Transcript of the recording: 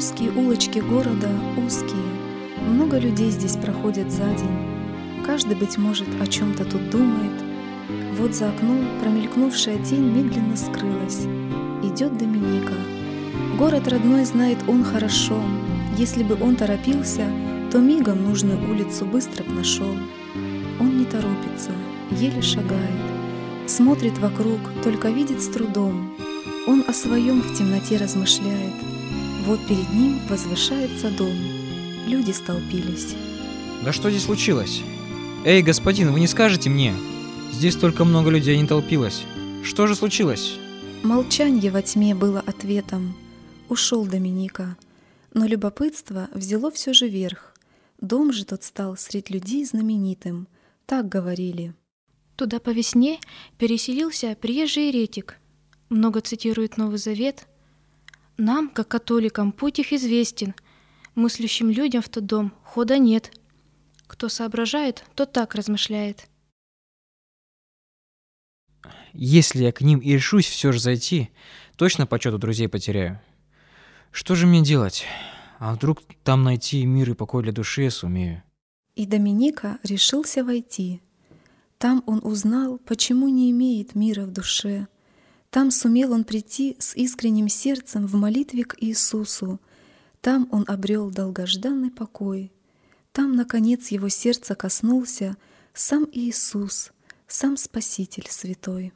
Узкие улочки города узкие, много людей здесь проходят за день. Каждый, быть может, о чем-то тут думает. Вот за окном промелькнувшая тень медленно скрылась. Идет Доминика. Город родной знает он хорошо. Если бы он торопился, то мигом нужную улицу быстро б нашел. Он не торопится, еле шагает, смотрит вокруг, только видит с трудом. Он о своем в темноте размышляет. Вот перед ним возвышается дом. Люди столпились. Да что здесь случилось? Эй, господин, вы не скажете мне? Здесь столько много людей не толпилось. Что же случилось? Молчанье во тьме было ответом. Ушел Доминика. Но любопытство взяло все же верх. Дом же тот стал средь людей знаменитым. Так говорили. Туда по весне переселился приезжий еретик. Много цитирует Новый Завет. Нам, как католикам, путь их известен. Мыслящим людям в тот дом хода нет. Кто соображает, тот так размышляет. Если я к ним и решусь все же зайти, точно почет у друзей потеряю. Что же мне делать? А вдруг там найти мир и покой для души я сумею? И Доминика решился войти. Там он узнал, почему не имеет мира в душе. Там сумел он прийти с искренним сердцем в молитве к Иисусу. Там он обрел долгожданный покой. Там, наконец, его сердце коснулся сам Иисус, сам Спаситель святой.